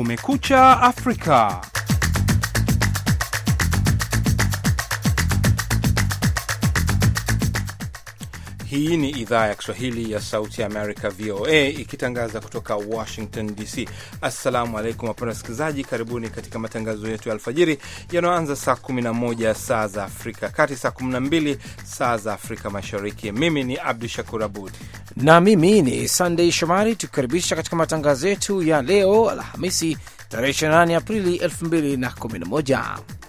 Kumekucha Afrika. Hii ni idhaa ya Kiswahili ya Sauti ya Amerika, VOA, ikitangaza kutoka Washington DC. Assalamu alaikum wapenda wasikilizaji, karibuni katika matangazo yetu ya alfajiri yanayoanza saa 11 saa za Afrika kati, saa 12 saa za Afrika Mashariki. Mimi ni Abdu Shakur Abud na mimi ni Sandei Shomari, tukikaribisha katika matangazo yetu ya leo Alhamisi tarehe 28 Aprili 2011.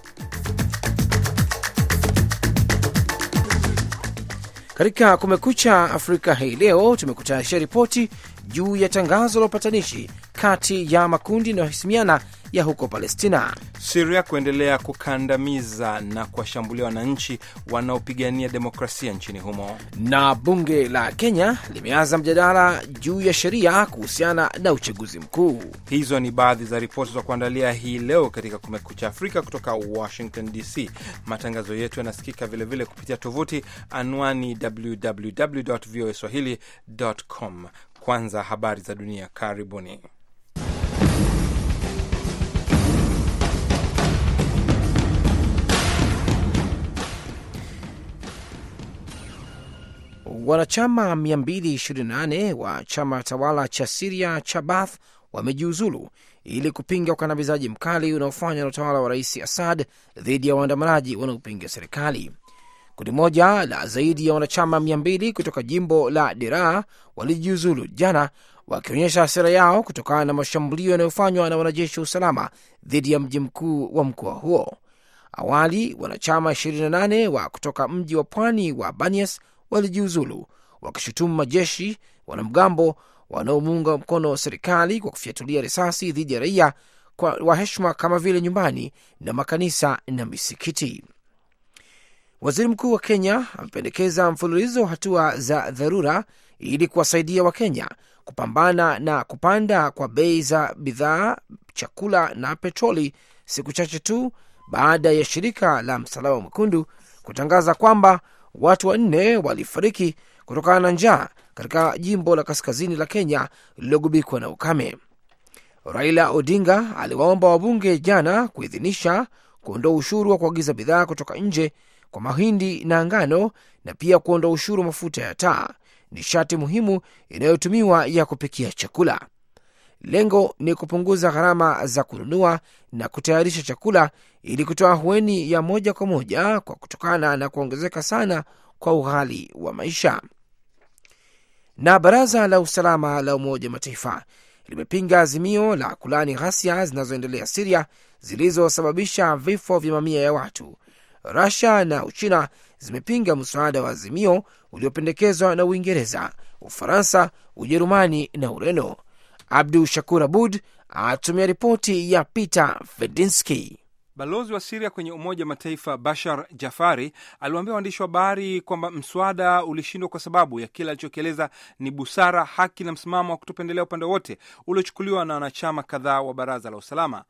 Katika Kumekucha Afrika hii leo tumekutayarisha ripoti juu ya tangazo la upatanishi kati ya makundi yanayohasimiana ya huko Palestina. Siria kuendelea kukandamiza na kuwashambulia wananchi wanaopigania demokrasia nchini humo. Na bunge la Kenya limeanza mjadala juu ya sheria kuhusiana na uchaguzi mkuu. Hizo ni baadhi za ripoti za kuandalia hii leo katika Kumekucha Afrika kutoka Washington DC. Matangazo yetu yanasikika vilevile kupitia tovuti anwani www voa swahili com. Kwanza habari za dunia, karibuni. Wanachama 228 wa chama tawala cha Siria cha Baath wamejiuzulu ili kupinga ukandamizaji mkali unaofanywa na utawala wa rais Assad dhidi ya waandamanaji wanaopinga serikali. Kundi moja la zaidi ya wanachama 200 kutoka jimbo la Deraa walijiuzulu jana, wakionyesha hasira yao kutokana na mashambulio yanayofanywa na wanajeshi wa usalama dhidi ya mji mkuu wa mkoa huo. Awali wanachama 28 wa kutoka mji wa pwani wa Banias walijiuzulu wakishutumu majeshi wanamgambo wanaomuunga mkono serikali kwa kufyatulia risasi dhidi ya raia wa heshima kama vile nyumbani na makanisa na misikiti. Waziri mkuu wa Kenya amependekeza mfululizo wa hatua za dharura ili kuwasaidia Wakenya kupambana na kupanda kwa bei za bidhaa, chakula na petroli, siku chache tu baada ya shirika la Msalaba Mwekundu kutangaza kwamba watu wanne walifariki kutokana na njaa katika jimbo la kaskazini la Kenya lililogubikwa na ukame. Raila Odinga aliwaomba wabunge jana kuidhinisha kuondoa ushuru wa kuagiza bidhaa kutoka nje kwa mahindi na ngano na pia kuondoa ushuru mafuta ya taa, nishati muhimu inayotumiwa ya kupikia chakula. Lengo ni kupunguza gharama za kununua na kutayarisha chakula ili kutoa hueni ya moja kwa moja kwa kutokana na kuongezeka sana kwa ughali wa maisha. Na baraza la usalama la Umoja wa Mataifa limepinga azimio la kulani ghasia zinazoendelea Siria zilizosababisha vifo vya mamia ya watu. Rusia na Uchina zimepinga mswada wa azimio uliopendekezwa na Uingereza, Ufaransa, Ujerumani na Ureno. Abdu Shakur Abud atumia ripoti ya Peter Fedinski. Balozi wa Siria kwenye Umoja wa Mataifa Bashar Jafari aliwaambia waandishi wa habari kwamba mswada ulishindwa kwa sababu ya kile alichokieleza ni busara, haki na msimamo wa kutopendelea upande wote uliochukuliwa na wanachama kadhaa wa Baraza la Usalama.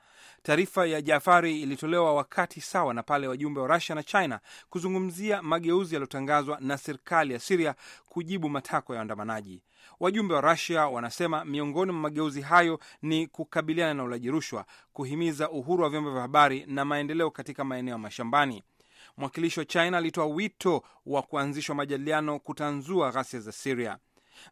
Taarifa ya Jafari ilitolewa wakati sawa na pale wajumbe wa Rusia na China kuzungumzia mageuzi yaliyotangazwa na serikali ya Siria kujibu matakwa ya waandamanaji. Wajumbe wa Rusia wanasema miongoni mwa mageuzi hayo ni kukabiliana na ulaji rushwa, kuhimiza uhuru wa vyombo vya habari na maendeleo katika maeneo ya mashambani. Mwakilishi wa China alitoa wito wa kuanzishwa majadiliano kutanzua ghasia za Siria.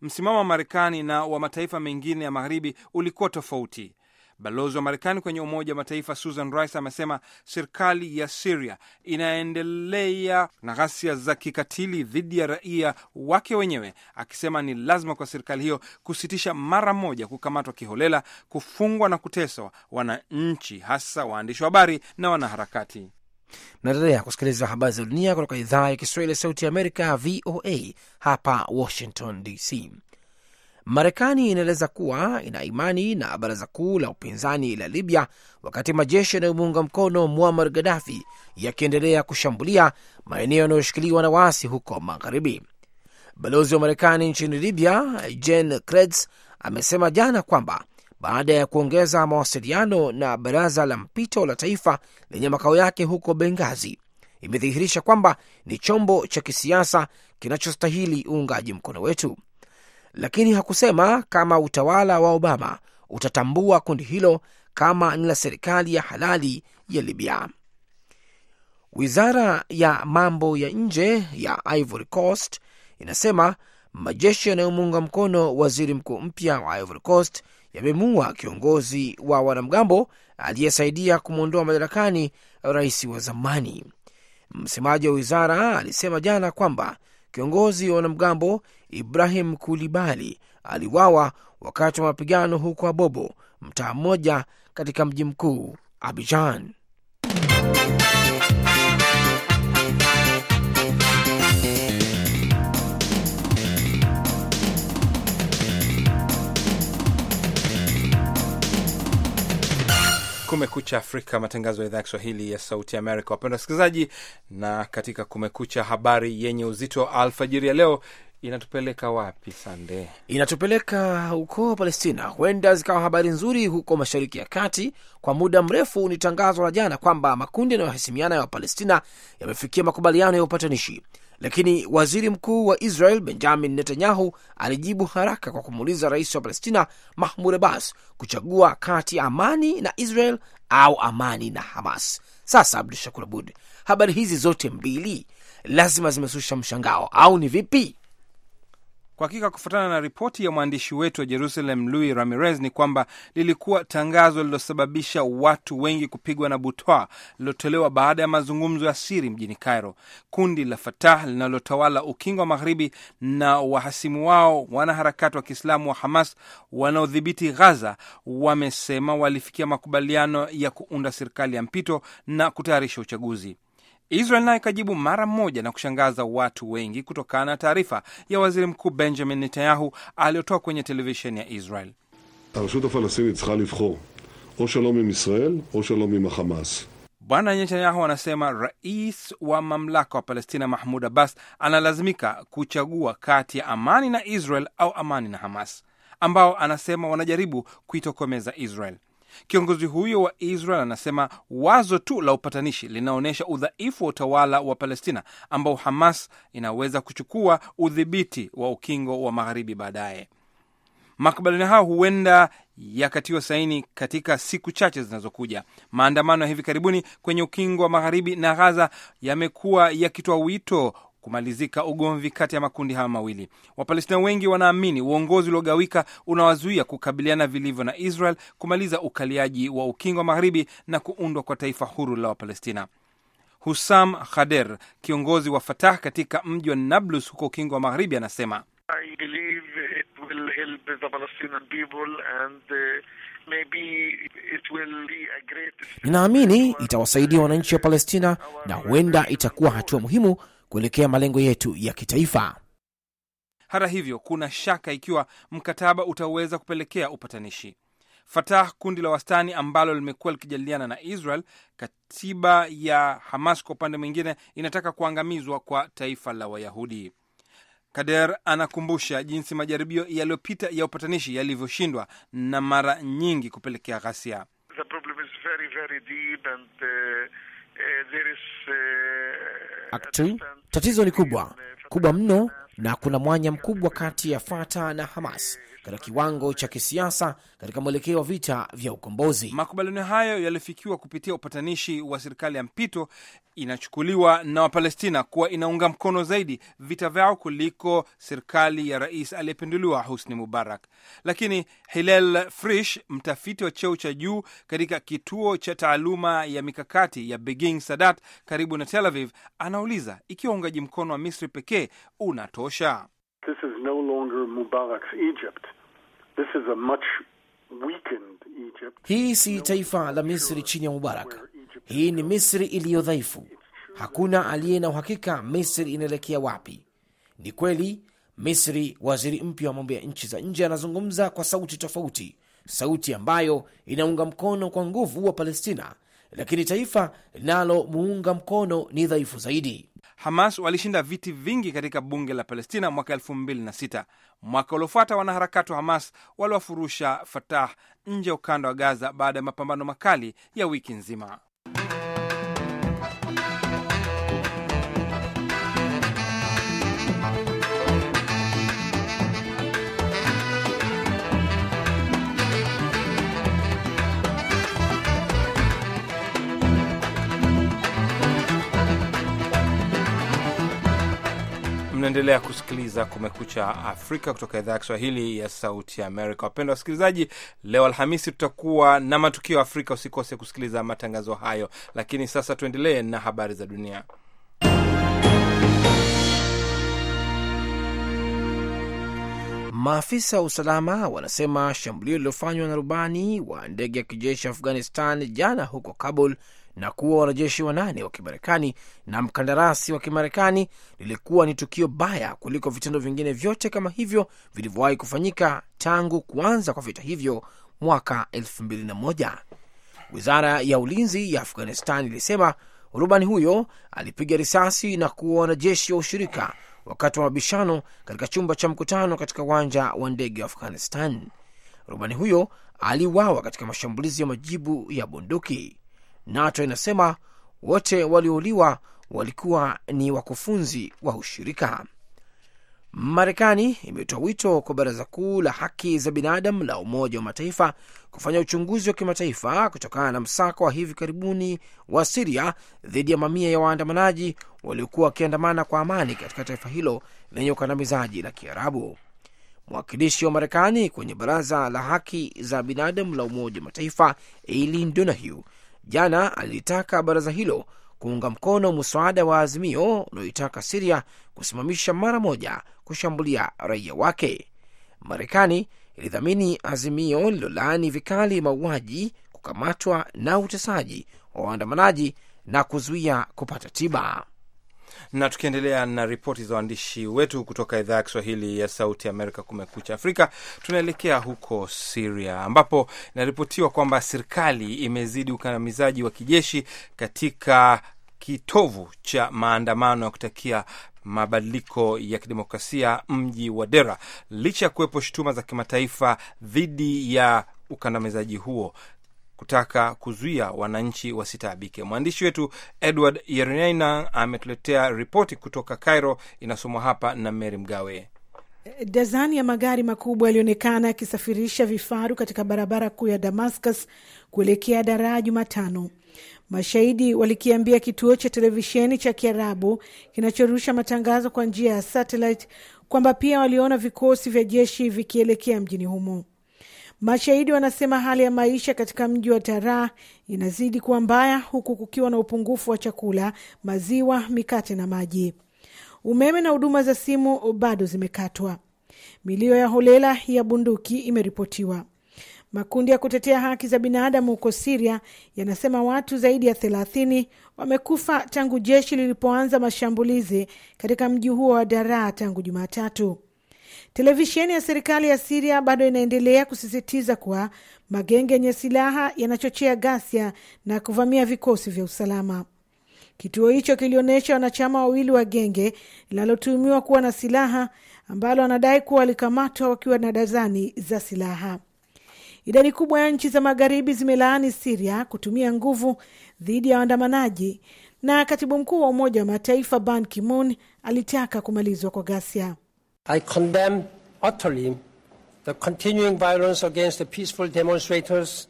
Msimamo wa Marekani na wa mataifa mengine ya magharibi ulikuwa tofauti. Balozi wa Marekani kwenye Umoja wa Mataifa Susan Rice amesema serikali ya Siria inaendelea na ghasia za kikatili dhidi ya raia wake wenyewe, akisema ni lazima kwa serikali hiyo kusitisha mara moja kukamatwa kiholela, kufungwa na kuteswa wananchi, hasa waandishi wa habari na wanaharakati. Naendelea kusikiliza habari za dunia kutoka idhaa ya Kiswahili ya Sauti ya Amerika, VOA hapa Washington DC. Marekani inaeleza kuwa ina imani na baraza kuu la upinzani la Libya wakati majeshi yanayomuunga mkono Muammar Gaddafi yakiendelea kushambulia maeneo yanayoshikiliwa na waasi huko magharibi. Balozi wa Marekani nchini Libya Jen Kretz amesema jana kwamba baada ya kuongeza mawasiliano na baraza la mpito la taifa lenye makao yake huko Bengazi, imedhihirisha kwamba ni chombo cha kisiasa kinachostahili uungaji mkono wetu, lakini hakusema kama utawala wa Obama utatambua kundi hilo kama ni la serikali ya halali ya Libya. Wizara ya mambo ya nje ya Ivory Coast inasema majeshi yanayomuunga mkono waziri mkuu mpya wa Ivory Coast yamemuua kiongozi wa wanamgambo aliyesaidia kumwondoa madarakani rais wa zamani. Msemaji wa wizara alisema jana kwamba kiongozi wa wanamgambo Ibrahim Kulibali aliwawa wakati wa mapigano huko Abobo, mtaa mmoja katika mji mkuu Abidjan. Kumekucha Afrika, matangazo ya idhaa ya Kiswahili ya Sauti Amerika. Wapenda wasikilizaji, na katika Kumekucha, habari yenye uzito wa alfajiri ya leo inatupeleka wapi? Sande, inatupeleka huko Palestina. Huenda zikawa habari nzuri huko Mashariki ya Kati. Kwa muda mrefu ni tangazo la jana kwamba makundi yanayohasimiana ya Wapalestina yamefikia makubaliano ya upatanishi, lakini waziri mkuu wa Israel Benjamin Netanyahu alijibu haraka kwa kumuuliza rais wa Palestina Mahmud Abbas kuchagua kati ya amani na Israel au amani na Hamas. Sasa Abdu Shakur Abud, habari hizi zote mbili lazima zimesusha mshangao, au ni vipi? Kwa hakika kufuatana na ripoti ya mwandishi wetu wa Jerusalem Louis Ramirez ni kwamba lilikuwa tangazo lililosababisha watu wengi kupigwa na butwa lililotolewa baada ya mazungumzo ya siri mjini Cairo. Kundi la Fatah linalotawala ukingo wa magharibi na wahasimu wao wanaharakati wa Kiislamu wa Hamas wanaodhibiti Ghaza wamesema walifikia makubaliano ya kuunda serikali ya mpito na kutayarisha uchaguzi. Israel nayo ikajibu mara moja na kushangaza watu wengi kutokana na taarifa ya waziri mkuu Benjamin Netanyahu aliyotoa kwenye televisheni ya Israel. הרשות הפלסטינית צריכה לבחור או שלום עם ישראל או שלום עם החמאס. Bwana Netanyahu anasema rais wa mamlaka wa Palestina Mahmud Abbas analazimika kuchagua kati ya amani na Israel au amani na Hamas, ambao anasema wanajaribu kuitokomeza Israel. Kiongozi huyo wa Israel anasema wazo tu la upatanishi linaonyesha udhaifu wa utawala wa Palestina ambao Hamas inaweza kuchukua udhibiti wa ukingo wa magharibi baadaye. Makubaliano hayo huenda yakatiwa saini katika siku chache zinazokuja. Maandamano ya hivi karibuni kwenye ukingo wa magharibi na ghaza yamekuwa yakitoa wito kumalizika ugomvi kati ya makundi haya mawili. Wapalestina wengi wanaamini uongozi uliogawika unawazuia kukabiliana vilivyo na Israel, kumaliza ukaliaji wa ukingo wa magharibi na kuundwa kwa taifa huru la Wapalestina. Husam Khader, kiongozi wa Fatah katika mji wa Nablus huko ukingo wa magharibi, anasema ninaamini itawasaidia wananchi wa Palestina na huenda itakuwa hatua muhimu kuelekea malengo yetu ya kitaifa. Hata hivyo, kuna shaka ikiwa mkataba utaweza kupelekea upatanishi. Fatah, kundi la wastani ambalo limekuwa likijadiliana na Israel, katiba ya Hamas kwa upande mwingine inataka kuangamizwa kwa taifa la Wayahudi. Kader anakumbusha jinsi majaribio yaliyopita ya upatanishi yalivyoshindwa na mara nyingi kupelekea ghasia. Aktu, tatizo ni kubwa. kubwa mno, na kuna mwanya mkubwa kati ya Fatah na Hamas katika kiwango cha kisiasa katika mwelekeo wa vita vya ukombozi. Makubaliano hayo yalifikiwa kupitia upatanishi wa serikali ya mpito inachukuliwa na Wapalestina kuwa inaunga mkono zaidi vita vyao kuliko serikali ya rais aliyepinduliwa Husni Mubarak. Lakini hilel Frisch, mtafiti wa cheo cha juu katika kituo cha taaluma ya mikakati ya Begin Sadat karibu na Tel Aviv, anauliza ikiwa uungaji mkono wa Misri pekee unatosha. This is no longer Mubarak's Egypt. This is a much. Hii si taifa la Misri chini ya Mubarak. Hii ni Misri iliyo dhaifu. Hakuna aliye na uhakika Misri inaelekea wapi. Ni kweli Misri, waziri mpya wa mambo ya nchi za nje anazungumza kwa sauti tofauti, sauti ambayo inaunga mkono kwa nguvu wa Palestina, lakini taifa linalomuunga mkono ni dhaifu zaidi. Hamas walishinda viti vingi katika bunge la Palestina mwaka elfu mbili na sita. Mwaka uliofuata wanaharakati wa Hamas waliwafurusha Fatah nje ya ukanda wa Gaza baada ya mapambano makali ya wiki nzima. Mnaendelea kusikiliza Kumekucha Afrika kutoka idhaa ya Kiswahili ya Sauti ya Amerika. Wapendwa wasikilizaji, leo Alhamisi tutakuwa na matukio ya Afrika. Usikose kusikiliza matangazo hayo, lakini sasa tuendelee na habari za dunia. Maafisa wa usalama wanasema shambulio lililofanywa na rubani wa ndege ya kijeshi Afghanistan jana huko Kabul na kuwa wanajeshi wanane wa Kimarekani na mkandarasi wa Kimarekani lilikuwa ni tukio baya kuliko vitendo vingine vyote kama hivyo vilivyowahi kufanyika tangu kuanza kwa vita hivyo mwaka 2001. Wizara ya ulinzi ya Afghanistan ilisema rubani huyo alipiga risasi na kuwa wanajeshi wa ushirika wakati wa mabishano katika chumba cha mkutano katika uwanja wa ndege wa Afghanistan. Rubani huyo aliuawa katika mashambulizi ya majibu ya bunduki. NATO inasema wote waliouliwa walikuwa ni wakufunzi wa ushirika. Marekani imetoa wito kwa Baraza Kuu la Haki za Binadamu la Umoja wa Mataifa kufanya uchunguzi wa kimataifa kutokana na msako wa hivi karibuni wa Siria dhidi ya mamia ya waandamanaji waliokuwa wakiandamana kwa amani katika taifa hilo lenye ukandamizaji la Kiarabu. Mwakilishi wa Marekani kwenye Baraza la Haki za Binadamu la Umoja wa Mataifa Eileen Donahue jana alilitaka baraza hilo kuunga mkono mswada wa azimio unaoitaka Siria kusimamisha mara moja kushambulia raia wake. Marekani ilidhamini azimio lilolaani vikali mauaji, kukamatwa na utesaji wa waandamanaji na kuzuia kupata tiba. Na tukiendelea na ripoti za waandishi wetu kutoka idhaa ya Kiswahili ya Sauti ya Amerika, Kumekucha Afrika, tunaelekea huko Siria ambapo inaripotiwa kwamba serikali imezidi ukandamizaji wa kijeshi katika kitovu cha maandamano ya kutakia mabadiliko ya kidemokrasia mji wa Dera, licha ya kuwepo shutuma za kimataifa dhidi ya ukandamizaji huo kutaka kuzuia wananchi wasitaabike. Mwandishi wetu Edward Yerinaina ametuletea ripoti kutoka Cairo, inasomwa hapa na Mary Mgawe. Dazani ya magari makubwa yalionekana yakisafirisha vifaru katika barabara kuu ya Damascus kuelekea Daraa Jumatano. Mashahidi walikiambia kituo cha televisheni cha Kiarabu kinachorusha matangazo kwa njia ya satellite kwamba pia waliona vikosi vya jeshi vikielekea mjini humo. Mashahidi wanasema hali ya maisha katika mji wa Taraa inazidi kuwa mbaya, huku kukiwa na upungufu wa chakula, maziwa, mikate na maji. Umeme na huduma za simu bado zimekatwa. Milio ya holela ya bunduki imeripotiwa. Makundi ya kutetea haki za binadamu huko Siria yanasema watu zaidi ya thelathini wamekufa tangu jeshi lilipoanza mashambulizi katika mji huo wa Daraa tangu Jumatatu. Televisheni ya serikali ya Siria bado inaendelea kusisitiza kuwa magenge yenye silaha yanachochea ghasia na kuvamia vikosi vya usalama. Kituo hicho kilionyesha wanachama wawili wa genge linalotuhumiwa kuwa na silaha ambalo wanadai kuwa walikamatwa wakiwa na dazani za silaha. Idadi kubwa ya nchi za magharibi zimelaani Siria kutumia nguvu dhidi ya waandamanaji, na katibu mkuu wa Umoja wa Mataifa Ban Ki-moon alitaka kumalizwa kwa ghasia. I condemn utterly the continuing violence against the peaceful demonstrators,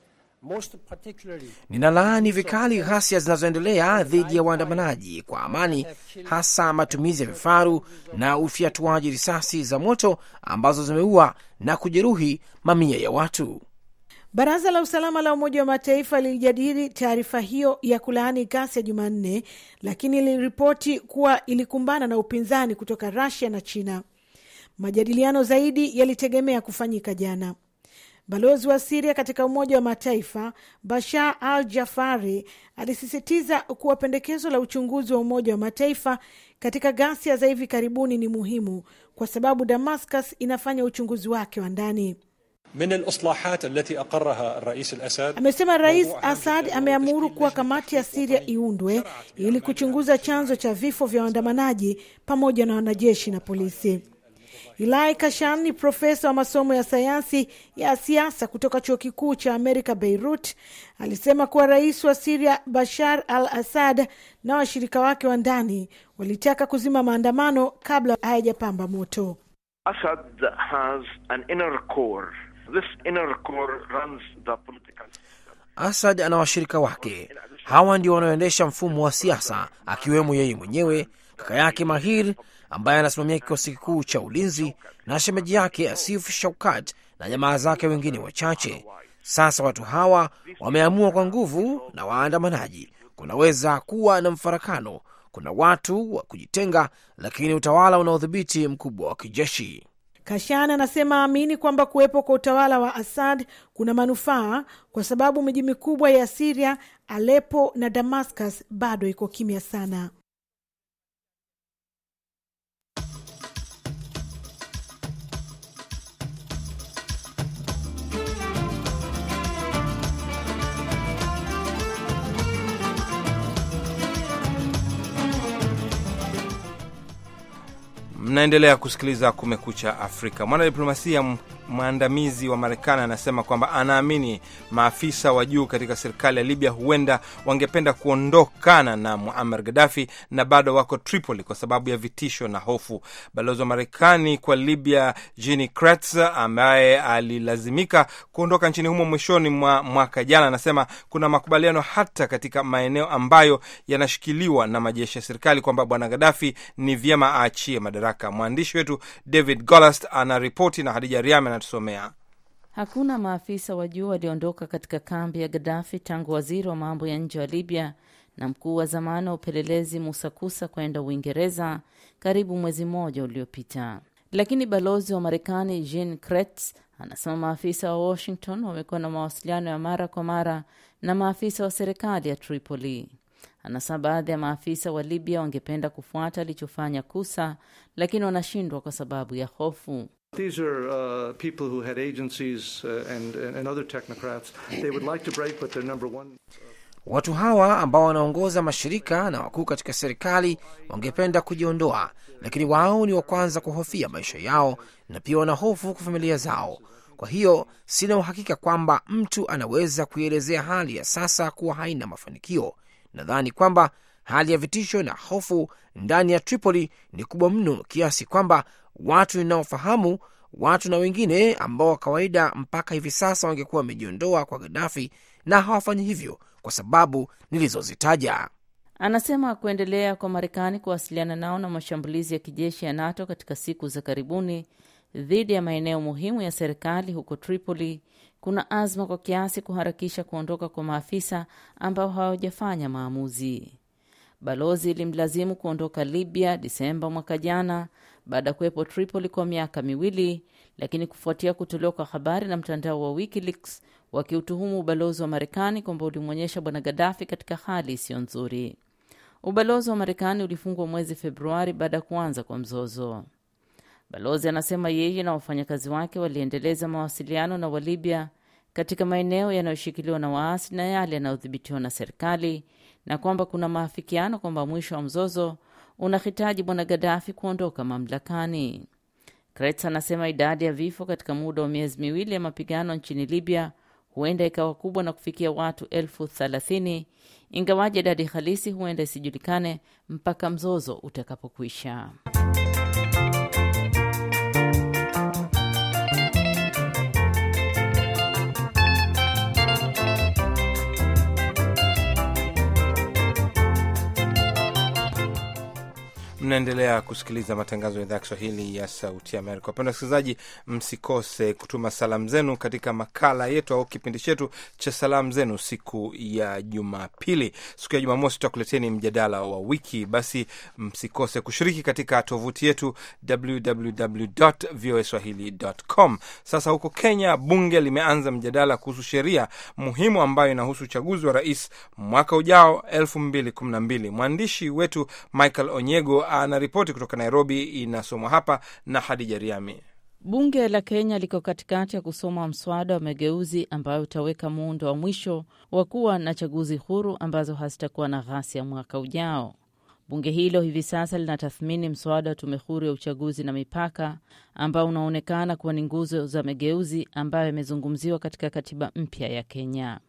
Ninalaani vikali ghasia zinazoendelea dhidi ya waandamanaji kwa amani, hasa matumizi ya vifaru na ufyatuaji risasi za moto ambazo zimeua na kujeruhi mamia ya watu. Baraza la usalama la Umoja wa Mataifa lilijadili taarifa hiyo ya kulaani ghasia Jumanne, lakini liliripoti kuwa ilikumbana na upinzani kutoka Rusia na China. Majadiliano zaidi yalitegemea kufanyika jana. Balozi wa Siria katika Umoja wa Mataifa Bashar al Jafari alisisitiza kuwa pendekezo la uchunguzi wa Umoja wa Mataifa katika ghasia za hivi karibuni ni muhimu kwa sababu Damascus inafanya uchunguzi wake wa ndani. Amesema Rais Assad ameamuru kuwa kamati ya Siria iundwe ili kuchunguza chanzo cha vifo vya waandamanaji pamoja na wanajeshi na polisi. Ilai Kashan ni profesa wa masomo ya sayansi ya siasa kutoka chuo kikuu cha Amerika Beirut. Alisema kuwa rais wa Siria Bashar al Assad na washirika wake wa ndani walitaka kuzima maandamano kabla hayajapamba moto. Assad has an inner core. This inner core runs the political system. Asad ana washirika wake, hawa ndio wanaoendesha mfumo wa siasa, akiwemo yeye mwenyewe, kaka yake Mahir ambaye anasimamia kikosi kikuu cha ulinzi na shemeji yake Asif Shaukat na jamaa zake wengine wachache. Sasa watu hawa wameamua kwa nguvu na waandamanaji. Kunaweza kuwa na mfarakano, kuna watu wa kujitenga, lakini utawala una udhibiti mkubwa wa kijeshi. Kashan anasema aamini kwamba kuwepo kwa utawala wa Asad kuna manufaa kwa sababu miji mikubwa ya Siria, Alepo na Damascus bado iko kimya sana. Mnaendelea kusikiliza Kumekucha Afrika. Mwanadiplomasia mwandamizi wa Marekani anasema kwamba anaamini maafisa wa juu katika serikali ya Libya huenda wangependa kuondokana na Muammar Gaddafi na bado wako Tripoli kwa sababu ya vitisho na hofu. Balozi wa Marekani kwa Libya Jini Kretz, ambaye alilazimika kuondoka nchini humo mwishoni mwa mwaka jana, anasema kuna makubaliano hata katika maeneo ambayo yanashikiliwa na majeshi ya serikali kwamba bwana Gaddafi ni vyema aachie madaraka. Mwandishi wetu David Golast anaripoti na Hadija Riame anatusomea. Hakuna maafisa wa juu walioondoka katika kambi ya Gaddafi tangu waziri wa mambo ya nje wa Libya na mkuu wa zamani wa upelelezi Musa Kusa kwenda Uingereza karibu mwezi mmoja uliopita, lakini balozi wa Marekani Jean Kretz anasema maafisa wa Washington wamekuwa na mawasiliano ya mara kwa mara na maafisa wa serikali ya Tripoli. Anasema baadhi ya maafisa wa Libya wangependa kufuata alichofanya Kusa, lakini wanashindwa kwa sababu ya hofu. These are uh, people who had agencies uh, and, and other technocrats. They would like to break, but their number one... Watu hawa ambao wanaongoza mashirika na wakuu katika serikali wangependa kujiondoa, lakini wao ni wa kwanza kuhofia maisha yao na pia wana hofu kwa familia zao. Kwa hiyo sina uhakika kwamba mtu anaweza kuielezea hali ya sasa kuwa haina mafanikio. Nadhani kwamba hali ya vitisho na hofu ndani ya Tripoli ni kubwa mno kiasi kwamba watu inaofahamu watu na wengine ambao wa kawaida mpaka hivi sasa wangekuwa wamejiondoa kwa Gaddafi na hawafanyi hivyo kwa sababu nilizozitaja. Anasema kuendelea kwa Marekani kuwasiliana nao na mashambulizi ya kijeshi ya NATO katika siku za karibuni dhidi ya maeneo muhimu ya serikali huko Tripoli kuna azma kwa kiasi kuharakisha kuondoka kwa maafisa ambao hawajafanya maamuzi. Balozi ilimlazimu kuondoka Libya Disemba mwaka jana baada ya kuwepo Tripoli kwa miaka miwili, lakini kufuatia kutolewa kwa habari na mtandao wa WikiLeaks wakiutuhumu ubalozi wa Marekani kwamba ulimwonyesha bwana Gaddafi katika hali isiyo nzuri. Ubalozi wa Marekani ulifungwa mwezi Februari baada ya kuanza kwa mzozo. Balozi anasema yeye na wafanyakazi wake waliendeleza mawasiliano na Walibya katika maeneo yanayoshikiliwa na waasi na yale yanayodhibitiwa na serikali na kwamba kuna maafikiano kwamba mwisho wa mzozo unahitaji bwana Gaddafi kuondoka mamlakani. Kretz anasema idadi ya vifo katika muda wa miezi miwili ya mapigano nchini Libya huenda ikawa kubwa na kufikia watu elfu thelathini ingawaje idadi halisi huenda isijulikane mpaka mzozo utakapokwisha. Mnaendelea kusikiliza matangazo ya idhaa ya Kiswahili ya Sauti Amerika. Wapenda wasikilizaji, msikose kutuma salamu zenu katika makala yetu au kipindi chetu cha salamu zenu siku ya Jumapili. Siku ya Jumamosi tutakuleteni mjadala wa wiki. Basi msikose kushiriki katika tovuti yetu www.voaswahili.com. Sasa huko Kenya, bunge limeanza mjadala kuhusu sheria muhimu ambayo inahusu uchaguzi wa rais mwaka ujao 2012. Mwandishi wetu Michael Onyego anaripoti kutoka Nairobi, inasomwa hapa na Hadija Riami. Bunge la Kenya liko katikati ya kusoma mswada wa mageuzi ambayo utaweka muundo wa mwisho wa kuwa na chaguzi huru ambazo hazitakuwa na ghasia mwaka ujao. Bunge hilo hivi sasa linatathmini mswada wa tume huru ya uchaguzi na mipaka ambao unaonekana kuwa ni nguzo za mageuzi ambayo yamezungumziwa katika katiba mpya ya Kenya.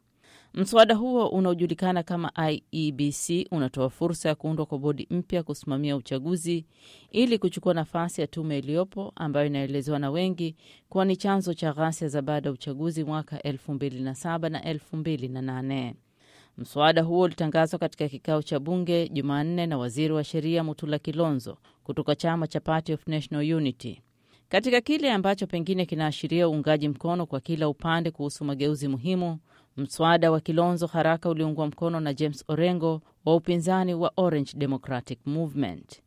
Mswada huo unaojulikana kama IEBC unatoa fursa ya kuundwa kwa bodi mpya kusimamia uchaguzi ili kuchukua nafasi ya tume iliyopo ambayo inaelezewa na wengi kuwa ni chanzo cha ghasia za baada ya uchaguzi mwaka 2007 na 2008. Mswada huo ulitangazwa katika kikao cha bunge Jumanne na waziri wa sheria Mutula Kilonzo kutoka chama cha Party of National Unity katika kile ambacho pengine kinaashiria uungaji mkono kwa kila upande kuhusu mageuzi muhimu. Mswada wa Kilonzo haraka uliungwa mkono na James Orengo wa upinzani wa Orange Democratic Movement.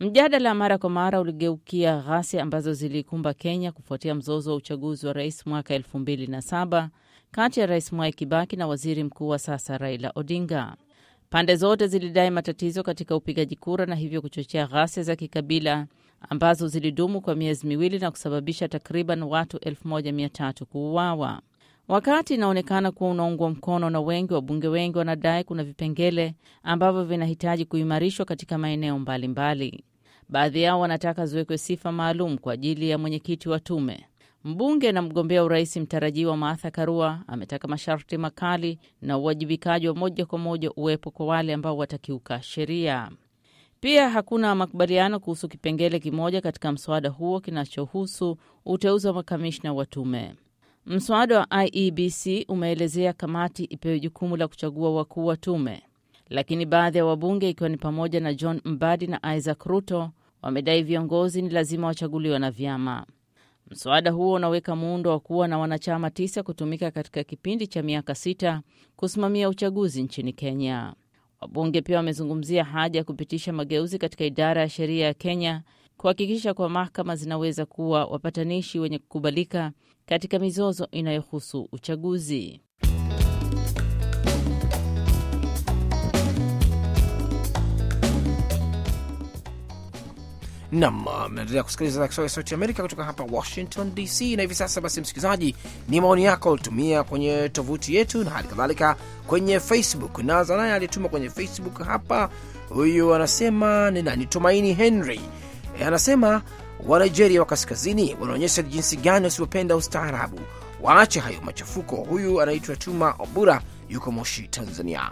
Mjadala mara kwa mara uligeukia ghasia ambazo zilikumba Kenya kufuatia mzozo wa uchaguzi wa rais mwaka elfu mbili na saba kati ya Rais Mwai Kibaki na waziri mkuu wa sasa Raila Odinga. Pande zote zilidai matatizo katika upigaji kura na hivyo kuchochea ghasia za kikabila ambazo zilidumu kwa miezi miwili na kusababisha takriban watu 1300 kuuawa. Wakati inaonekana kuwa unaungwa mkono na wengi, wabunge wengi wanadai kuna vipengele ambavyo vinahitaji kuimarishwa katika maeneo mbalimbali. Baadhi yao wanataka ziwekwe sifa maalum kwa ajili ya mwenyekiti wa tume. Mbunge na mgombea urais mtarajiwa Martha Karua ametaka masharti makali na uwajibikaji wa moja kwa moja uwepo kwa wale ambao watakiuka sheria. Pia hakuna makubaliano kuhusu kipengele kimoja katika mswada huo kinachohusu uteuzi wa makamishna wa tume. Mswada wa IEBC umeelezea kamati ipewe jukumu la kuchagua wakuu wa tume, lakini baadhi ya wabunge ikiwa ni pamoja na John Mbadi na Isaac Ruto wamedai viongozi ni lazima wachaguliwe na vyama. Mswada huo unaweka muundo wa kuwa na wanachama tisa kutumika katika kipindi cha miaka sita kusimamia uchaguzi nchini Kenya. Wabunge pia wamezungumzia haja ya kupitisha mageuzi katika idara ya sheria ya Kenya kuhakikisha kuwa mahakama zinaweza kuwa wapatanishi wenye kukubalika katika mizozo inayohusu uchaguzi. Nam, mnaendelea kusikiliza idhaa Kiswahili Sauti Amerika kutoka hapa Washington DC. Na hivi sasa basi, msikilizaji, ni maoni yako ulitumia kwenye tovuti yetu na hali kadhalika kwenye Facebook. Naza naye alituma kwenye Facebook hapa, huyu anasema ni nani? Tumaini Henry e, anasema wa Nigeria wa kaskazini wanaonyesha jinsi gani wasiopenda ustaarabu, waache hayo machafuko. Huyu anaitwa Tuma Obura, yuko Moshi, Tanzania.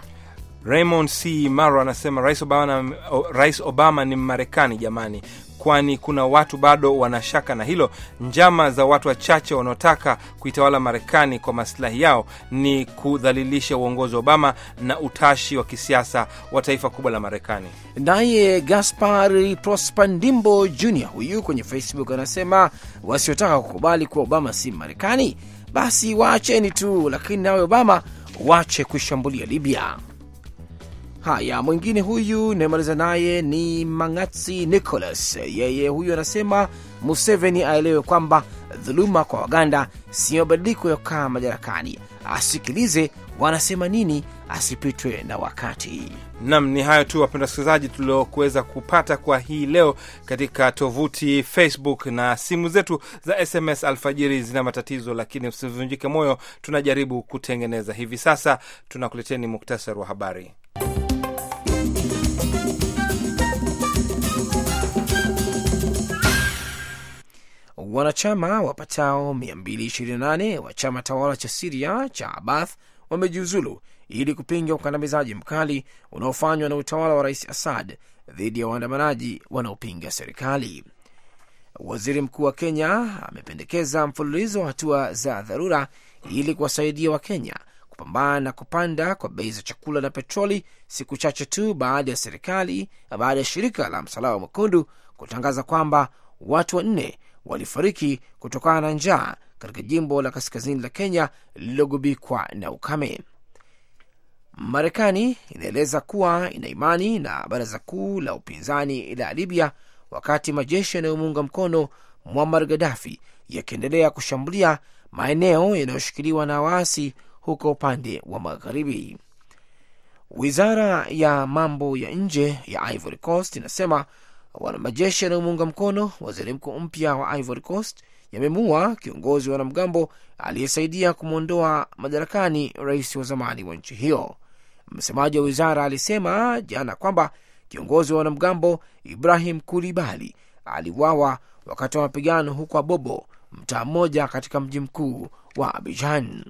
Raymond C Maro anasema Rais Obama, Rais Obama ni marekani jamani, kwani kuna watu bado wanashaka na hilo. Njama za watu wachache wanaotaka kuitawala Marekani kwa masilahi yao ni kudhalilisha uongozi wa Obama na utashi wa kisiasa wa taifa kubwa la Marekani. Naye Gaspar Prospandimbo Jr huyu kwenye Facebook anasema wasiotaka kukubali kuwa Obama si Marekani basi waacheni tu, lakini nawe Obama wache kuishambulia Libya. Haya, mwingine huyu namaliza naye ni Mangatsi Nicholas. Yeye huyu anasema Museveni aelewe kwamba dhuluma kwa Waganda si mabadiliko ya kukaa madarakani, asikilize wanasema nini, asipitwe na wakati. Nam, ni hayo tu wapenda wasikilizaji, tuliokuweza kupata kwa hii leo katika tovuti Facebook na simu zetu za SMS alfajiri zina matatizo, lakini usivunjike moyo, tunajaribu kutengeneza. Hivi sasa tunakuleteni muktasari wa habari. Wanachama wapatao 228 wa chama tawala cha Siria cha Abath wamejiuzulu ili kupinga ukandamizaji mkali unaofanywa na utawala wa rais Assad dhidi ya waandamanaji wanaopinga serikali. Waziri mkuu wa Kenya amependekeza mfululizo wa hatua za dharura ili kuwasaidia Wakenya kupambana na kupanda kwa bei za chakula na petroli, siku chache tu baada ya serikali baada ya shirika la Msalaba Mwekundu kutangaza kwamba watu wanne walifariki kutokana na njaa katika jimbo la kaskazini la Kenya lililogubikwa na ukame. Marekani inaeleza kuwa ina imani na baraza kuu la upinzani la Libya wakati majeshi yanayomuunga mkono Muammar Gaddafi yakiendelea kushambulia maeneo yanayoshikiliwa na waasi huko upande wa magharibi. Wizara ya mambo ya nje ya Ivory Coast inasema wana majeshi yanayomuunga mkono waziri mkuu mpya wa Ivory Coast yamemuua kiongozi wa wanamgambo aliyesaidia kumwondoa madarakani rais wa zamani wa nchi hiyo. Msemaji wa wizara alisema jana kwamba kiongozi wa wanamgambo Ibrahim Kulibali aliwawa wakati wa mapigano huko Abobo, mtaa mmoja katika mji mkuu wa abijan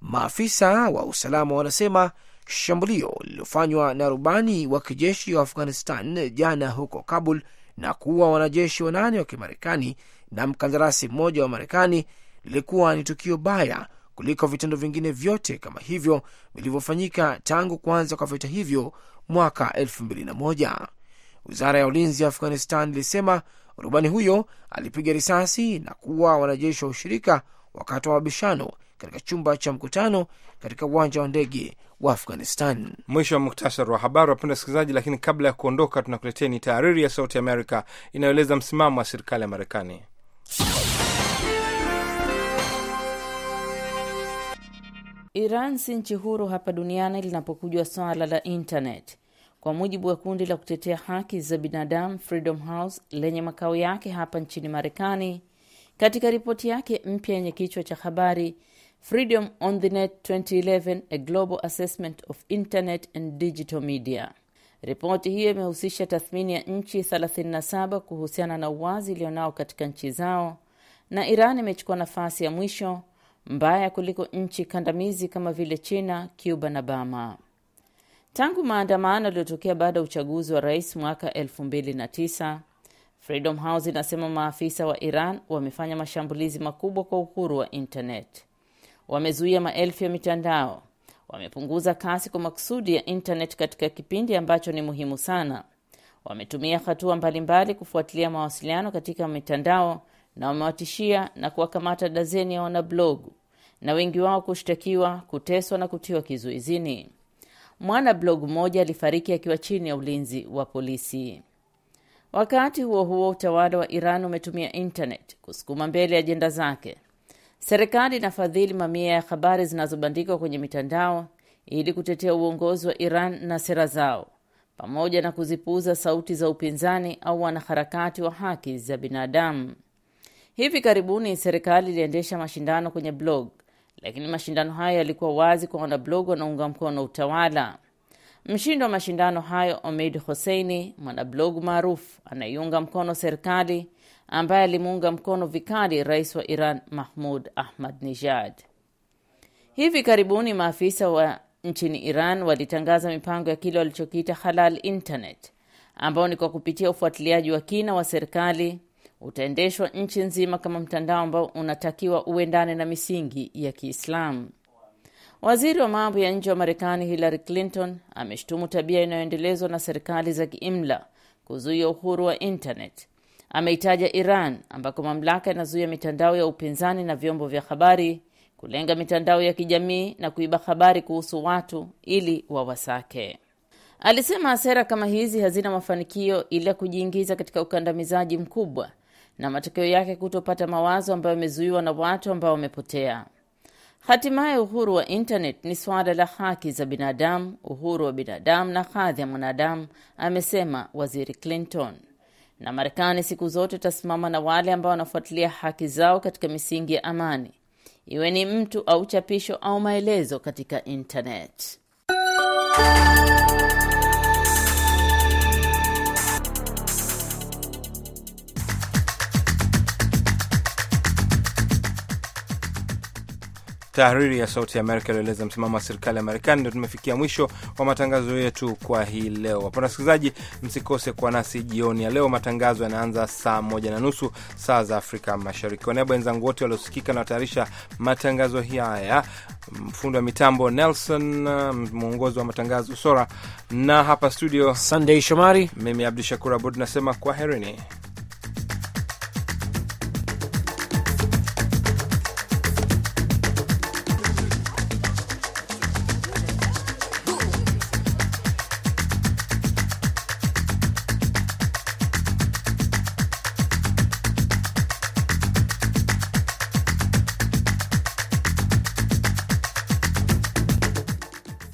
Maafisa wa usalama wanasema shambulio lililofanywa na rubani wa kijeshi wa Afghanistan jana huko Kabul na kuwa wanajeshi wanane wa Kimarekani na mkandarasi mmoja wa Marekani lilikuwa ni tukio baya kuliko vitendo vingine vyote kama hivyo vilivyofanyika tangu kuanza kwa vita hivyo mwaka elfu mbili na moja. Wizara ya ulinzi ya Afghanistan ilisema rubani huyo alipiga risasi na kuwa wanajeshi wa ushirika wakati wa mabishano katika chumba cha mkutano katika uwanja wa ndege wa Afghanistan. Mwisho wa muktasari wa habari, wapenda wasikilizaji. Lakini kabla ya kuondoka, tunakuletea ni tahariri ya Sauti Amerika inayoeleza msimamo wa serikali ya Marekani. Iran si nchi huru hapa duniani linapokujwa swala la internet. Kwa mujibu wa kundi la kutetea haki za binadamu Freedom House lenye makao yake hapa nchini Marekani, katika ripoti yake mpya yenye kichwa cha habari Freedom on the Net 2011 a Global Assessment of Internet and Digital Media. Ripoti hiyo imehusisha tathmini ya nchi 37 kuhusiana na uwazi ilionao katika nchi zao, na Iran imechukua nafasi ya mwisho mbaya kuliko nchi kandamizi kama vile China, Cuba na Bama. Tangu maandamano yaliyotokea baada ya uchaguzi wa rais mwaka 2009, Freedom House inasema maafisa wa Iran wamefanya mashambulizi makubwa kwa uhuru wa internet. Wamezuia maelfu ya mitandao, wamepunguza kasi kwa makusudi ya internet katika kipindi ambacho ni muhimu sana. Wametumia hatua mbalimbali kufuatilia mawasiliano katika mitandao na wamewatishia na kuwakamata dazeni ya wanablogu na wengi wao kushtakiwa, kuteswa na kutiwa kizuizini. Mwana blogu mmoja alifariki akiwa chini ya ulinzi wa polisi. Wakati huo huo, utawala wa Iran umetumia internet kusukuma mbele ajenda zake. Serikali inafadhili mamia ya habari zinazobandikwa kwenye mitandao ili kutetea uongozi wa Iran na sera zao, pamoja na kuzipuuza sauti za upinzani au wanaharakati wa haki za binadamu. Hivi karibuni serikali iliendesha mashindano kwenye blog, lakini mashindano hayo yalikuwa wazi kwa wanablog wanaunga mkono utawala. Mshindi wa mashindano hayo Omid Hoseini, mwanablogu maarufu anaiunga mkono serikali, ambaye alimuunga mkono vikali rais wa Iran Mahmud ahmad nijad Hivi karibuni maafisa wa nchini Iran walitangaza mipango ya kile walichokiita halal internet, ambao ni kwa kupitia ufuatiliaji wa kina wa serikali utaendeshwa nchi nzima kama mtandao ambao unatakiwa uendane na misingi ya Kiislamu. Waziri wa mambo ya nje wa Marekani Hillary Clinton ameshtumu tabia inayoendelezwa na serikali za kiimla kuzuia uhuru wa internet. Ameitaja Iran ambako mamlaka yanazuia mitandao ya upinzani na vyombo vya habari kulenga mitandao ya kijamii na kuiba habari kuhusu watu ili wawasake. Alisema sera kama hizi hazina mafanikio ila kujiingiza katika ukandamizaji mkubwa na matokeo yake kutopata mawazo ambayo yamezuiwa na watu ambao wamepotea. Hatimaye, uhuru wa internet ni suala la haki za binadamu, uhuru wa binadamu na hadhi ya mwanadamu, amesema waziri Clinton. Na Marekani siku zote itasimama na wale ambao wanafuatilia haki zao katika misingi ya amani, iwe ni mtu au chapisho au maelezo katika internet. Tahariri ya Sauti ya Amerika ilieleza msimamo wa serikali ya Marekani. Ndio tumefikia mwisho wa matangazo yetu kwa hii leo. Wapenda wasikilizaji, msikose kuwa nasi jioni ya leo. Matangazo yanaanza saa moja na nusu saa za Afrika Mashariki. Kwa niaba wenzangu wote waliosikika na watayarisha matangazo haya, mfundi wa mitambo Nelson, mwongozi wa matangazo Sora, na hapa studio Sunday Shomari, mimi Abdu Shakur Abud nasema kwaherini.